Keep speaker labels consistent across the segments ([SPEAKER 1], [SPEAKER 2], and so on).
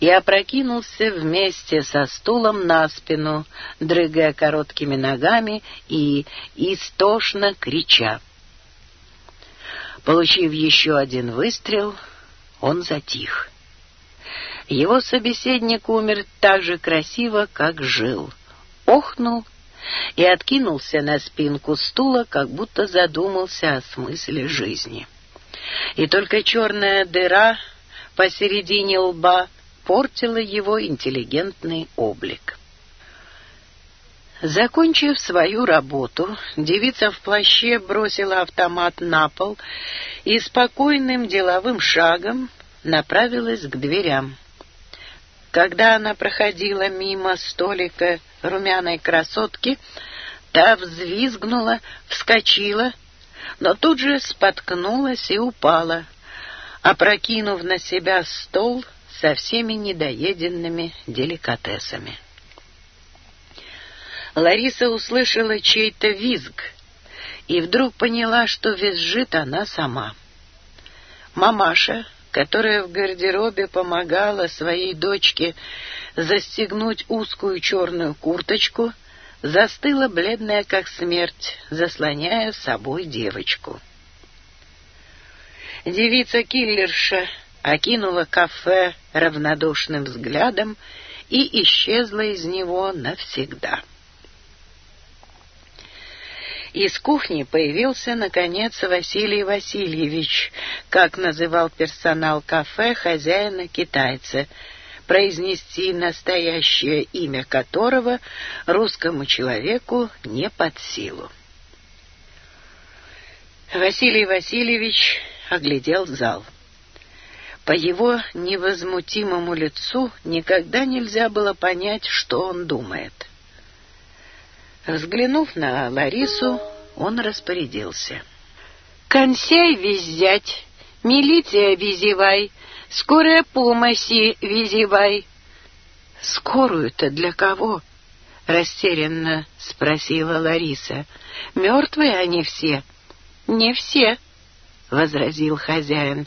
[SPEAKER 1] и опрокинулся вместе со стулом на спину, дрыгая короткими ногами и истошно крича. Получив еще один выстрел, он затих. Его собеседник умер так же красиво, как жил. Охнул и откинулся на спинку стула, как будто задумался о смысле жизни. И только черная дыра посередине лба портило его интеллигентный облик. Закончив свою работу, девица в плаще бросила автомат на пол и спокойным деловым шагом направилась к дверям. Когда она проходила мимо столика румяной красотки, та взвизгнула, вскочила, но тут же споткнулась и упала, опрокинув на себя стол со всеми недоеденными деликатесами. Лариса услышала чей-то визг и вдруг поняла, что визжит она сама. Мамаша, которая в гардеробе помогала своей дочке застегнуть узкую черную курточку, застыла бледная как смерть, заслоняя собой девочку. Девица-киллерша окинула кафе равнодушным взглядом и исчезла из него навсегда. Из кухни появился, наконец, Василий Васильевич, как называл персонал кафе хозяина-китайца, произнести настоящее имя которого русскому человеку не под силу. Василий Васильевич оглядел зал. По его невозмутимому лицу никогда нельзя было понять, что он думает. Взглянув на Ларису, он распорядился. «Консей визять, милиция визивай, скорая помощи визивай». «Скорую-то для кого?» — растерянно спросила Лариса. «Мертвые они все». «Не все», возразил хозяин.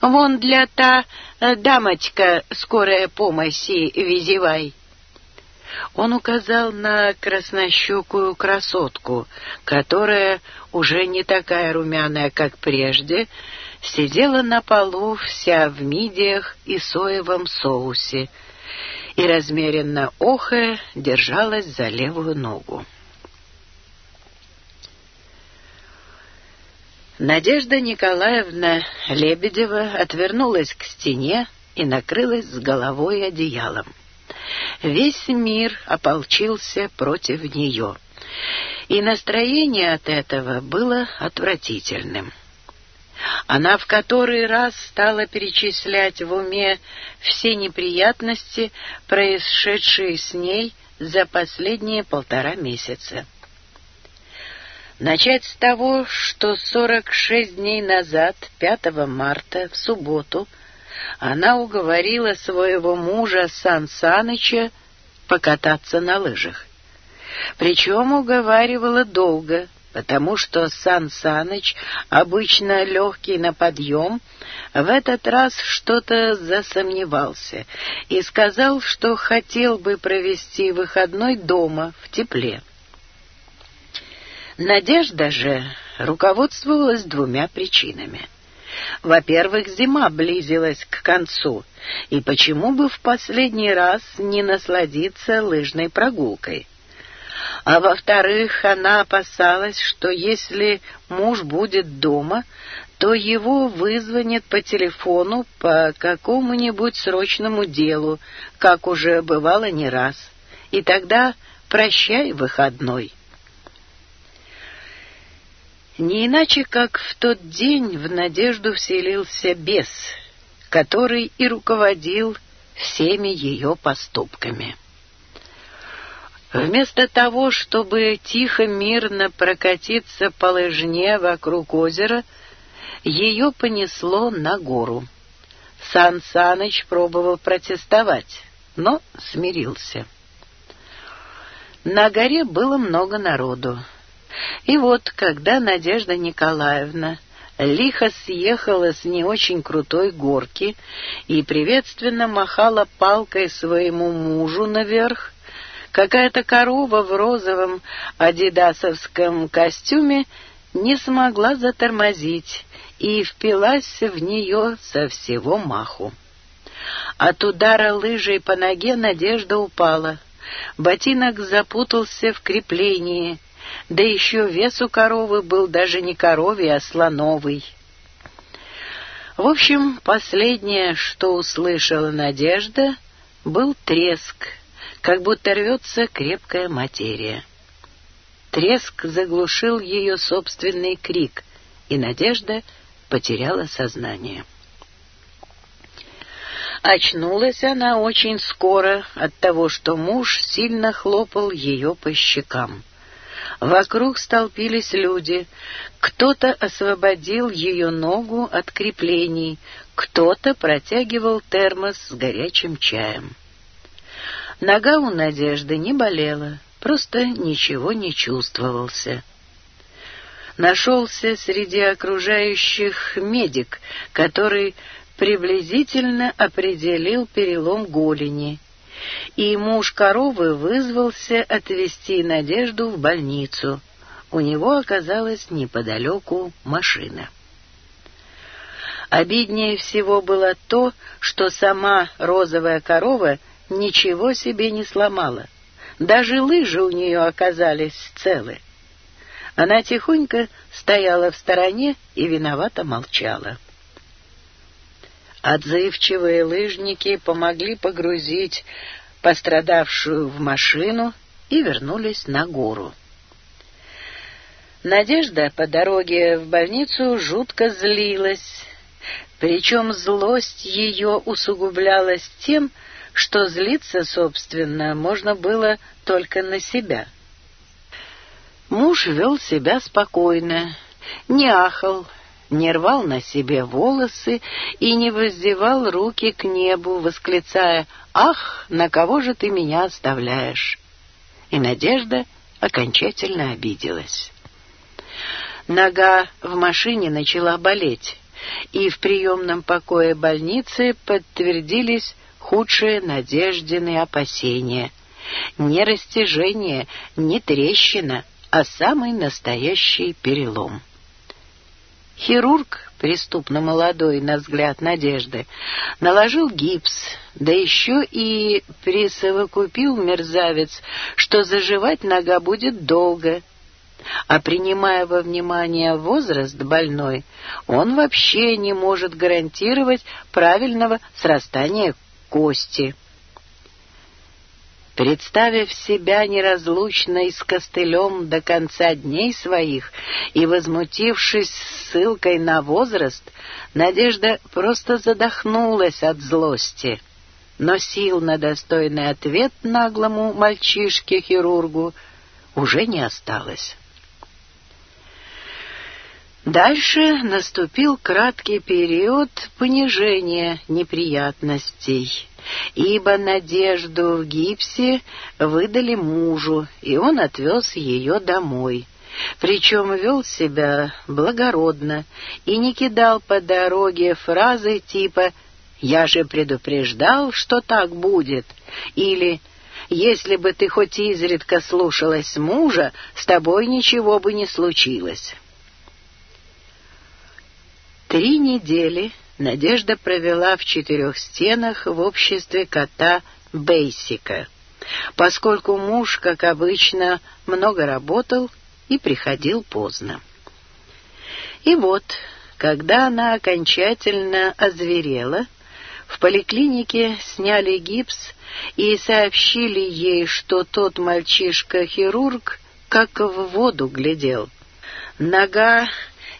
[SPEAKER 1] «Вон для та э, дамочка скорая помощи визивай». Он указал на краснощекую красотку, которая, уже не такая румяная, как прежде, сидела на полу вся в мидиях и соевом соусе и, размеренно охая, держалась за левую ногу. Надежда Николаевна Лебедева отвернулась к стене и накрылась с головой одеялом. Весь мир ополчился против нее, и настроение от этого было отвратительным. Она в который раз стала перечислять в уме все неприятности, происшедшие с ней за последние полтора месяца. Начать с того, что 46 дней назад, 5 марта, в субботу, она уговорила своего мужа Сан Саныча покататься на лыжах. Причем уговаривала долго, потому что Сан Саныч, обычно легкий на подъем, в этот раз что-то засомневался и сказал, что хотел бы провести выходной дома в тепле. Надежда же руководствовалась двумя причинами. Во-первых, зима близилась к концу, и почему бы в последний раз не насладиться лыжной прогулкой? А во-вторых, она опасалась, что если муж будет дома, то его вызвонят по телефону по какому-нибудь срочному делу, как уже бывало не раз, и тогда прощай выходной. Не иначе, как в тот день в надежду вселился бес, который и руководил всеми ее поступками. Вместо того, чтобы тихо, мирно прокатиться по лыжне вокруг озера, ее понесло на гору. Сан Саныч пробовал протестовать, но смирился. На горе было много народу. И вот, когда Надежда Николаевна лихо съехала с не очень крутой горки и приветственно махала палкой своему мужу наверх, какая-то корова в розовом адидасовском костюме не смогла затормозить и впилась в нее со всего маху. От удара лыжей по ноге Надежда упала. Ботинок запутался в креплении — да еще вес коровы был даже не درجن а слоновый. В общем, последнее, что услышала Надежда, был треск, как будто рвется крепкая материя. Треск заглушил ее собственный крик, и Надежда потеряла сознание. Очнулась она очень скоро от того, что муж сильно хлопал ее по щекам. Вокруг столпились люди. Кто-то освободил ее ногу от креплений, кто-то протягивал термос с горячим чаем. Нога у Надежды не болела, просто ничего не чувствовался. Нашелся среди окружающих медик, который приблизительно определил перелом голени — и муж коровы вызвался отвезти Надежду в больницу. У него оказалась неподалеку машина. Обиднее всего было то, что сама розовая корова ничего себе не сломала. Даже лыжи у нее оказались целы. Она тихонько стояла в стороне и виновато молчала. Отзывчивые лыжники помогли погрузить пострадавшую в машину и вернулись на гору. Надежда по дороге в больницу жутко злилась, причем злость ее усугублялась тем, что злиться, собственно, можно было только на себя. Муж вел себя спокойно, не ахал, не рвал на себе волосы и не воздевал руки к небу, восклицая «Ах, на кого же ты меня оставляешь?» И Надежда окончательно обиделась. Нога в машине начала болеть, и в приемном покое больницы подтвердились худшие Надеждины опасения. Не растяжение, не трещина, Хирург, преступно молодой, на взгляд Надежды, наложил гипс, да еще и присовокупил мерзавец, что заживать нога будет долго. А принимая во внимание возраст больной, он вообще не может гарантировать правильного срастания кости. Представив себя неразлучной с костылем до конца дней своих и возмутившись ссылкой на возраст, Надежда просто задохнулась от злости. Но сил на достойный ответ наглому мальчишке-хирургу уже не осталось. Дальше наступил краткий период понижения неприятностей ибо надежду в гипсе выдали мужу, и он отвез ее домой. Причем вел себя благородно и не кидал по дороге фразы типа «Я же предупреждал, что так будет» или «Если бы ты хоть изредка слушалась мужа, с тобой ничего бы не случилось». Три недели Надежда провела в четырех стенах в обществе кота Бейсика. Поскольку муж, как обычно, много работал и приходил поздно. И вот, когда она окончательно озверела, в поликлинике сняли гипс и сообщили ей, что тот мальчишка-хирург как в воду глядел. Нога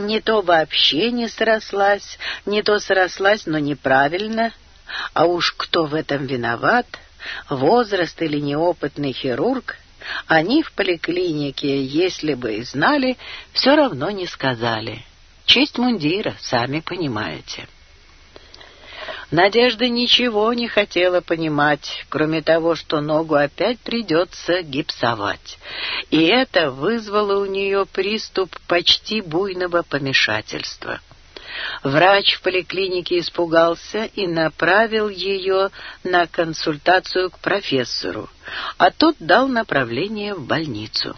[SPEAKER 1] не то вообще не срослась, не то срослась, но неправильно. А уж кто в этом виноват, возраст или неопытный хирург, они в поликлинике, если бы и знали, все равно не сказали. Честь мундира, сами понимаете». Надежда ничего не хотела понимать, кроме того, что ногу опять придется гипсовать. И это вызвало у нее приступ почти буйного помешательства. Врач в поликлинике испугался и направил ее на консультацию к профессору, а тот дал направление в больницу.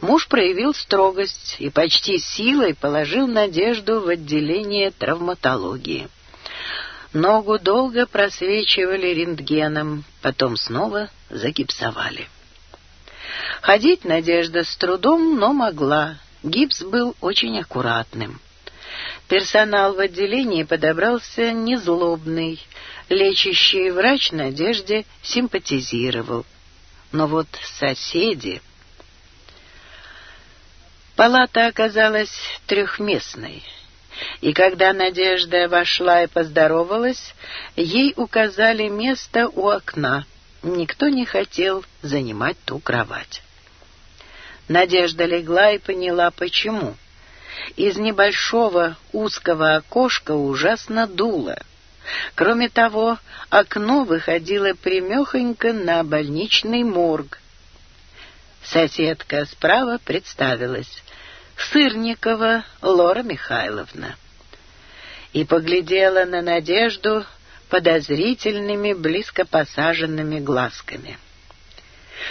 [SPEAKER 1] Муж проявил строгость и почти силой положил Надежду в отделение травматологии. Ногу долго просвечивали рентгеном, потом снова загипсовали. Ходить Надежда с трудом, но могла. Гипс был очень аккуратным. Персонал в отделении подобрался незлобный. Лечащий врач Надежде симпатизировал. Но вот соседи... Палата оказалась трехместной. И когда Надежда вошла и поздоровалась, ей указали место у окна. Никто не хотел занимать ту кровать. Надежда легла и поняла, почему. Из небольшого узкого окошка ужасно дуло. Кроме того, окно выходило примехонько на больничный морг. Соседка справа представилась. Сырникова Лора Михайловна. И поглядела на Надежду подозрительными, близко посаженными глазками.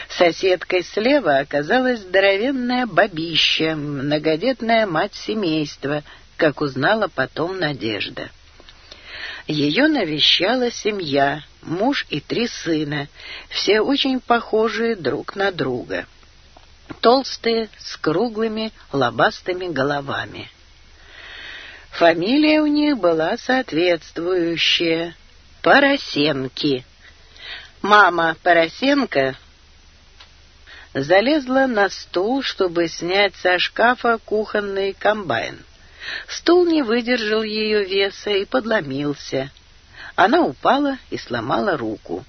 [SPEAKER 1] Соседкой слева оказалась здоровенная бабища, многодетная мать семейства, как узнала потом Надежда. Ее навещала семья, муж и три сына, все очень похожие друг на друга — толстые, с круглыми, лобастыми головами. Фамилия у них была соответствующая — Поросенки. Мама Поросенко залезла на стул, чтобы снять со шкафа кухонный комбайн. Стул не выдержал ее веса и подломился. Она упала и сломала руку.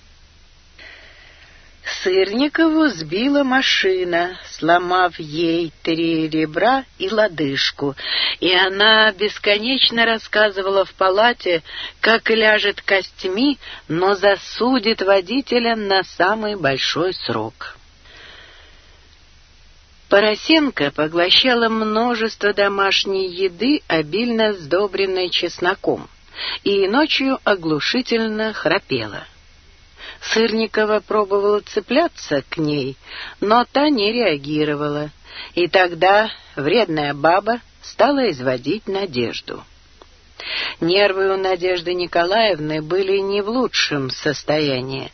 [SPEAKER 1] Сырникову сбила машина, сломав ей три ребра и лодыжку, и она бесконечно рассказывала в палате, как ляжет костьми, но засудит водителя на самый большой срок. Поросенко поглощала множество домашней еды, обильно сдобренной чесноком, и ночью оглушительно храпела — Сырникова пробовала цепляться к ней, но та не реагировала, и тогда вредная баба стала изводить Надежду. Нервы у Надежды Николаевны были не в лучшем состоянии.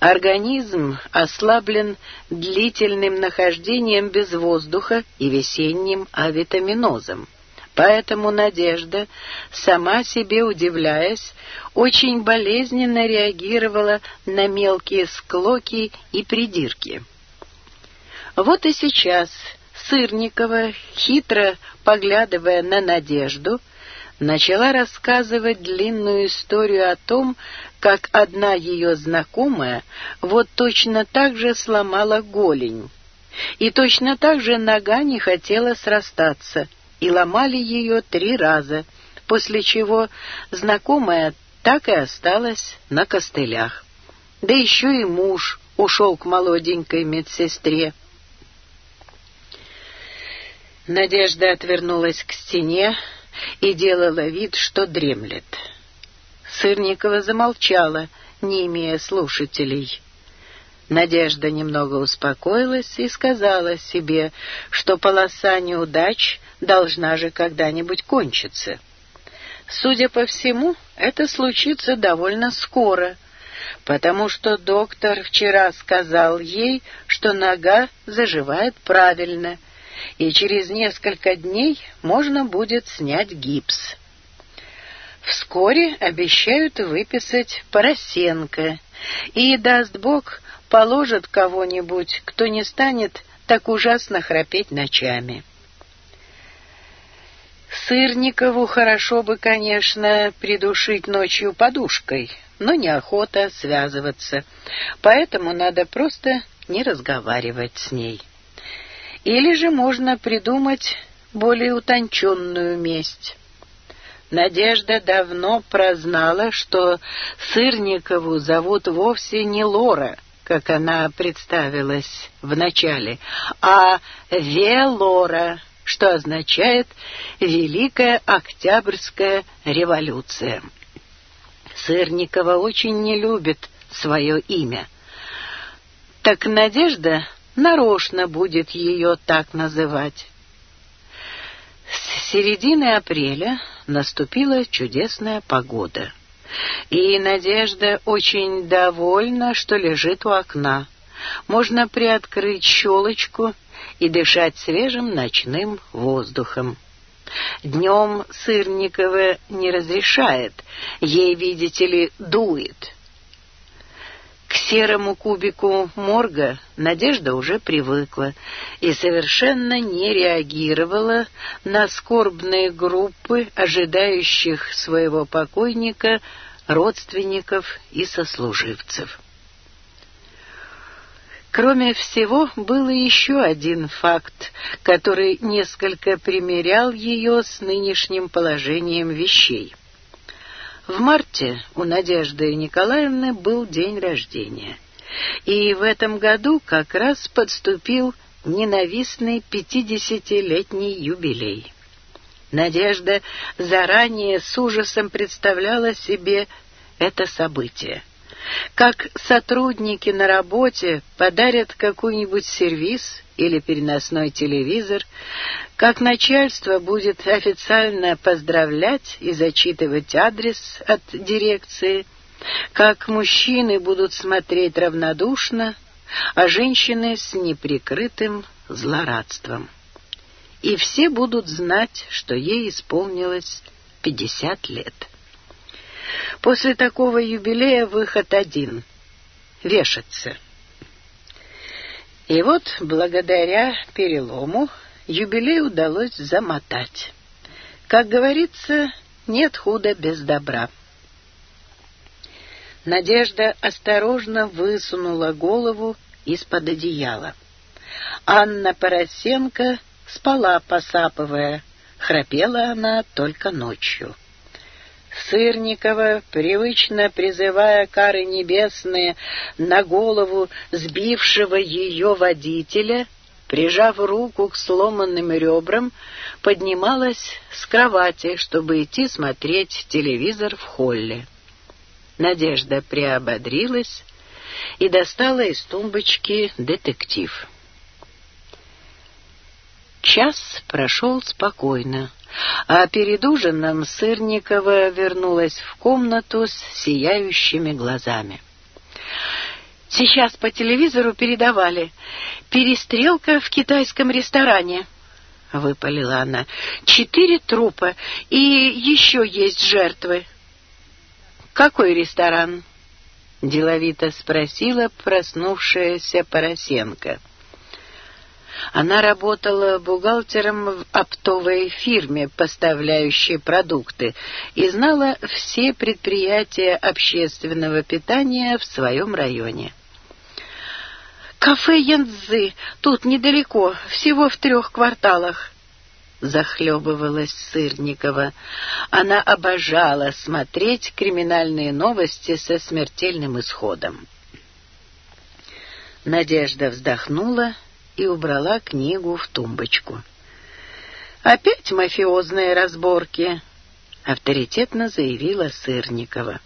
[SPEAKER 1] Организм ослаблен длительным нахождением без воздуха и весенним авитаминозом. Поэтому Надежда, сама себе удивляясь, очень болезненно реагировала на мелкие склоки и придирки. Вот и сейчас Сырникова, хитро поглядывая на Надежду, начала рассказывать длинную историю о том, как одна ее знакомая вот точно так же сломала голень, и точно так же нога не хотела срастаться — и ломали ее три раза, после чего знакомая так и осталась на костылях. Да еще и муж ушел к молоденькой медсестре. Надежда отвернулась к стене и делала вид, что дремлет. Сырникова замолчала, не имея слушателей. Надежда немного успокоилась и сказала себе, что полоса неудач должна же когда-нибудь кончиться. Судя по всему, это случится довольно скоро, потому что доктор вчера сказал ей, что нога заживает правильно, и через несколько дней можно будет снять гипс. Вскоре обещают выписать Поросенко, и, даст Бог, положат кого-нибудь, кто не станет так ужасно храпеть ночами. Сырникову хорошо бы, конечно, придушить ночью подушкой, но неохота связываться, поэтому надо просто не разговаривать с ней. Или же можно придумать более утонченную месть. Надежда давно прознала, что Сырникову зовут вовсе не Лора, как она представилась вначале, а Велора что означает «Великая Октябрьская революция». Сырникова очень не любит свое имя. Так Надежда нарочно будет ее так называть. С середины апреля наступила чудесная погода. И Надежда очень довольна, что лежит у окна. Можно приоткрыть щелочку и дышать свежим ночным воздухом. Днем Сырникова не разрешает, ей, видите ли, дует. К серому кубику морга Надежда уже привыкла и совершенно не реагировала на скорбные группы ожидающих своего покойника родственников и сослуживцев. Кроме всего, был еще один факт, который несколько примерял ее с нынешним положением вещей. В марте у Надежды Николаевны был день рождения, и в этом году как раз подступил ненавистный пятидесятилетний юбилей. Надежда заранее с ужасом представляла себе это событие как сотрудники на работе подарят какую-нибудь сервис или переносной телевизор, как начальство будет официально поздравлять и зачитывать адрес от дирекции, как мужчины будут смотреть равнодушно, а женщины с неприкрытым злорадством. И все будут знать, что ей исполнилось пятьдесят лет. После такого юбилея выход один — вешаться. И вот, благодаря перелому, юбилей удалось замотать. Как говорится, нет худа без добра. Надежда осторожно высунула голову из-под одеяла. Анна Поросенко спала, посапывая. Храпела она только ночью. Сырникова, привычно призывая кары небесные на голову сбившего ее водителя, прижав руку к сломанным ребрам, поднималась с кровати, чтобы идти смотреть телевизор в холле. Надежда приободрилась и достала из тумбочки детектив. Час прошел спокойно, а перед ужином Сырникова вернулась в комнату с сияющими глазами. Сейчас по телевизору передавали «Перестрелка в китайском ресторане», — выпалила она. «Четыре трупа, и еще есть жертвы». «Какой ресторан?» — деловито спросила проснувшаяся Поросенко. Она работала бухгалтером в оптовой фирме, поставляющей продукты, и знала все предприятия общественного питания в своем районе. «Кафе Янцзы, тут недалеко, всего в трех кварталах», — захлебывалась Сырникова. Она обожала смотреть криминальные новости со смертельным исходом. Надежда вздохнула и убрала книгу в тумбочку. «Опять мафиозные разборки», — авторитетно заявила Сырникова.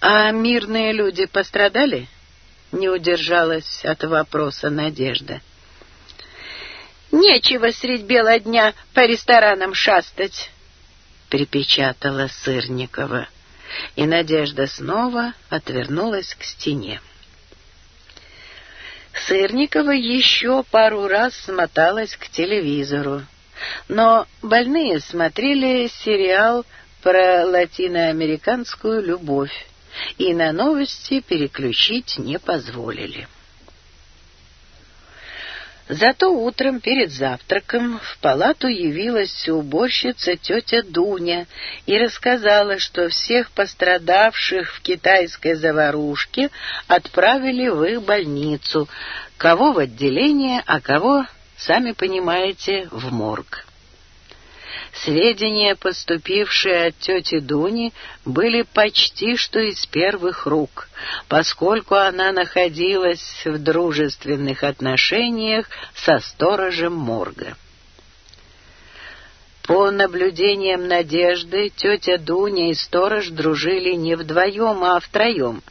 [SPEAKER 1] «А мирные люди пострадали?» — не удержалась от вопроса Надежда. «Нечего средь бела дня по ресторанам шастать», — припечатала Сырникова. И Надежда снова отвернулась к стене. Сырникова еще пару раз смоталась к телевизору. Но больные смотрели сериал про латиноамериканскую любовь и на новости переключить не позволили. Зато утром перед завтраком в палату явилась уборщица тетя Дуня и рассказала, что всех пострадавших в китайской заварушке отправили в их больницу, кого в отделение, а кого, сами понимаете, в морг. Сведения, поступившие от тети Дуни, были почти что из первых рук, поскольку она находилась в дружественных отношениях со сторожем морга. По наблюдениям Надежды, тетя Дуня и сторож дружили не вдвоем, а втроем —